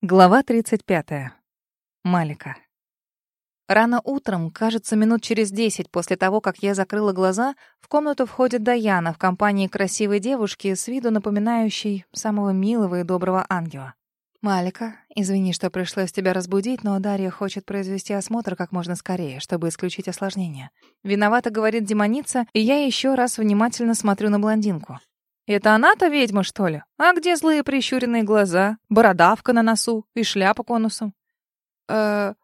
Глава 35. Малика. Рано утром, кажется, минут через десять после того, как я закрыла глаза, в комнату входит Даяна в компании красивой девушки, с виду напоминающей самого милого и доброго ангела. «Малика, извини, что пришлось тебя разбудить, но Дарья хочет произвести осмотр как можно скорее, чтобы исключить осложнения. Виновата, говорит демоница, и я еще раз внимательно смотрю на блондинку. Это она-то ведьма, что ли? А где злые прищуренные глаза, бородавка на носу и шляпа конусом? Э,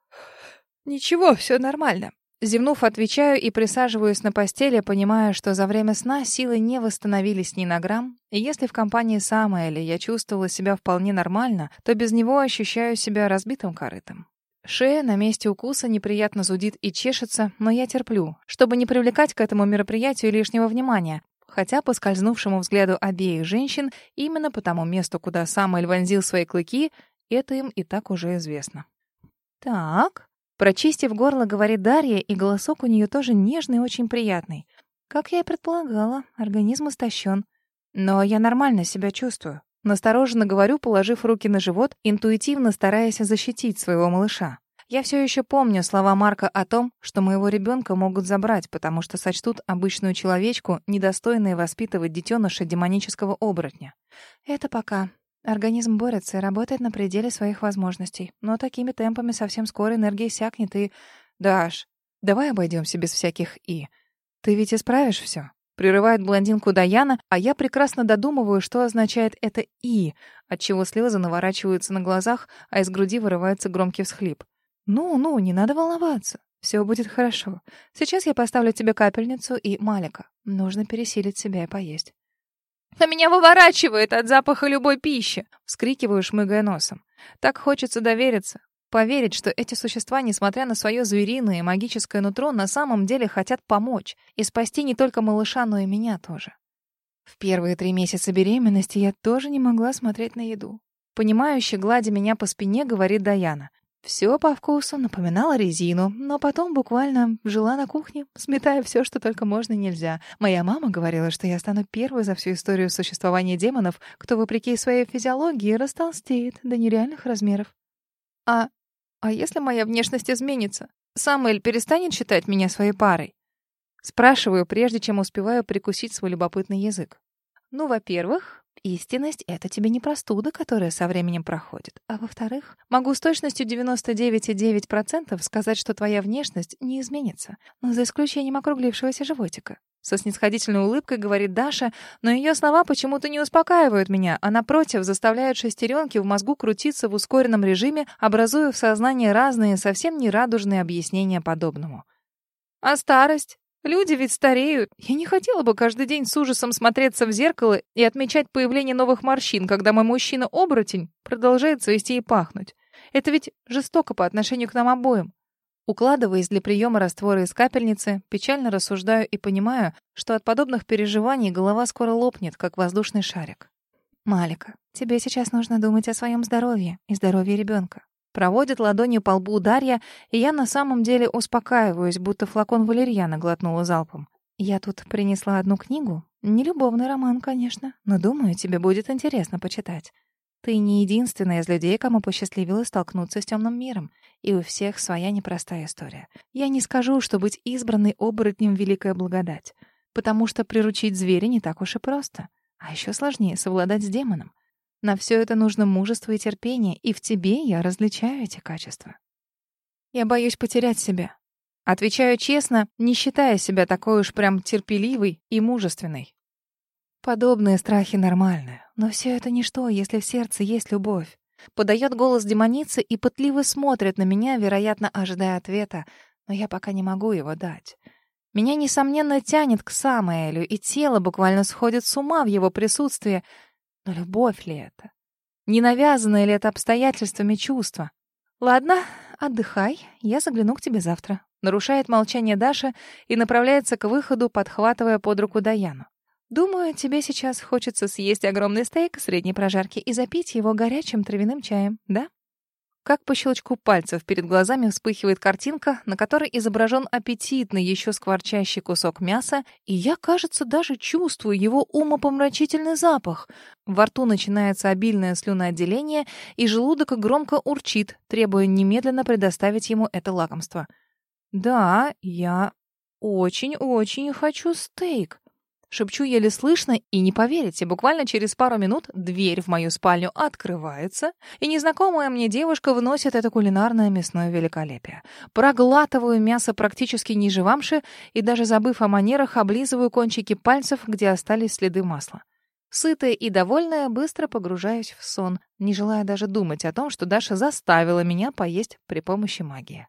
ничего, все нормально. Зевнув, отвечаю и присаживаюсь на постели, понимая, что за время сна силы не восстановились ни на грамм, и если в компании Самоэля я чувствовала себя вполне нормально, то без него ощущаю себя разбитым корытом. Шея на месте укуса неприятно зудит и чешется, но я терплю, чтобы не привлекать к этому мероприятию лишнего внимания, хотя по скользнувшему взгляду обеих женщин, именно по тому месту, куда Самуэль вонзил свои клыки, это им и так уже известно. «Так», — прочистив горло, говорит Дарья, и голосок у нее тоже нежный и очень приятный. Как я и предполагала, организм истощен. Но я нормально себя чувствую. Настороженно говорю, положив руки на живот, интуитивно стараясь защитить своего малыша. Я все еще помню слова Марка о том, что моего ребенка могут забрать, потому что сочтут обычную человечку, недостойной воспитывать детеныша демонического оборотня. Это пока. Организм борется и работает на пределе своих возможностей. Но такими темпами совсем скоро энергия иссякнет и... Даш, давай обойдемся без всяких «и». Ты ведь исправишь все. Прерывает блондинку Даяна, а я прекрасно додумываю, что означает это «и», отчего слезы наворачиваются на глазах, а из груди вырывается громкий всхлип. «Ну-ну, не надо волноваться. Все будет хорошо. Сейчас я поставлю тебе капельницу и Малика. Нужно пересилить себя и поесть». «А меня выворачивает от запаха любой пищи!» — вскрикиваю, шмыгая носом. Так хочется довериться, поверить, что эти существа, несмотря на свое звериное и магическое нутро, на самом деле хотят помочь и спасти не только малыша, но и меня тоже. В первые три месяца беременности я тоже не могла смотреть на еду. Понимающе, гладя меня по спине, говорит Даяна. Все по вкусу напоминало резину, но потом буквально жила на кухне, сметая все, что только можно и нельзя. Моя мама говорила, что я стану первой за всю историю существования демонов, кто, вопреки своей физиологии, растолстеет до нереальных размеров. А... а если моя внешность изменится? Самуэль перестанет считать меня своей парой? Спрашиваю, прежде чем успеваю прикусить свой любопытный язык. Ну, во-первых, Истинность — это тебе не простуда, которая со временем проходит. А во-вторых, могу с точностью 99,9% сказать, что твоя внешность не изменится, но за исключением округлившегося животика. Со снисходительной улыбкой говорит Даша, но ее слова почему-то не успокаивают меня, а напротив заставляют шестеренки в мозгу крутиться в ускоренном режиме, образуя в сознании разные, совсем не радужные объяснения подобному. А старость? Люди ведь стареют. Я не хотела бы каждый день с ужасом смотреться в зеркало и отмечать появление новых морщин, когда мой мужчина-оборотень продолжает цвести и пахнуть. Это ведь жестоко по отношению к нам обоим. Укладываясь для приема раствора из капельницы, печально рассуждаю и понимаю, что от подобных переживаний голова скоро лопнет, как воздушный шарик. «Малика, тебе сейчас нужно думать о своем здоровье и здоровье ребенка. Проводит ладонью по лбу Дарья, и я на самом деле успокаиваюсь, будто флакон валерьяна глотнула залпом. Я тут принесла одну книгу. Не любовный роман, конечно, но думаю, тебе будет интересно почитать. Ты не единственная из людей, кому посчастливилось столкнуться с темным миром, и у всех своя непростая история. Я не скажу, что быть избранной оборотнем — великая благодать, потому что приручить зверя не так уж и просто, а еще сложнее совладать с демоном. На все это нужно мужество и терпение, и в тебе я различаю эти качества. Я боюсь потерять себя. Отвечаю честно, не считая себя такой уж прям терпеливой и мужественной. Подобные страхи нормальны, но все это ничто, если в сердце есть любовь. Подает голос демоницы и пытливо смотрит на меня, вероятно, ожидая ответа, но я пока не могу его дать. Меня, несомненно, тянет к Самоэлю, и тело буквально сходит с ума в его присутствии, но любовь ли это? Не навязанное ли это обстоятельствами чувство? Ладно, отдыхай, я загляну к тебе завтра. Нарушает молчание Даша и направляется к выходу, подхватывая под руку Даяну. Думаю, тебе сейчас хочется съесть огромный стейк средней прожарки и запить его горячим травяным чаем, да? Как по щелчку пальцев перед глазами вспыхивает картинка, на которой изображен аппетитный еще скворчащий кусок мяса, и я, кажется, даже чувствую его умопомрачительный запах. Во рту начинается обильное слюноотделение, и желудок громко урчит, требуя немедленно предоставить ему это лакомство. «Да, я очень-очень хочу стейк». Шепчу еле слышно, и не поверите, буквально через пару минут дверь в мою спальню открывается, и незнакомая мне девушка вносит это кулинарное мясное великолепие. Проглатываю мясо практически не живамши и даже забыв о манерах, облизываю кончики пальцев, где остались следы масла. Сытая и довольная, быстро погружаюсь в сон, не желая даже думать о том, что Даша заставила меня поесть при помощи магии.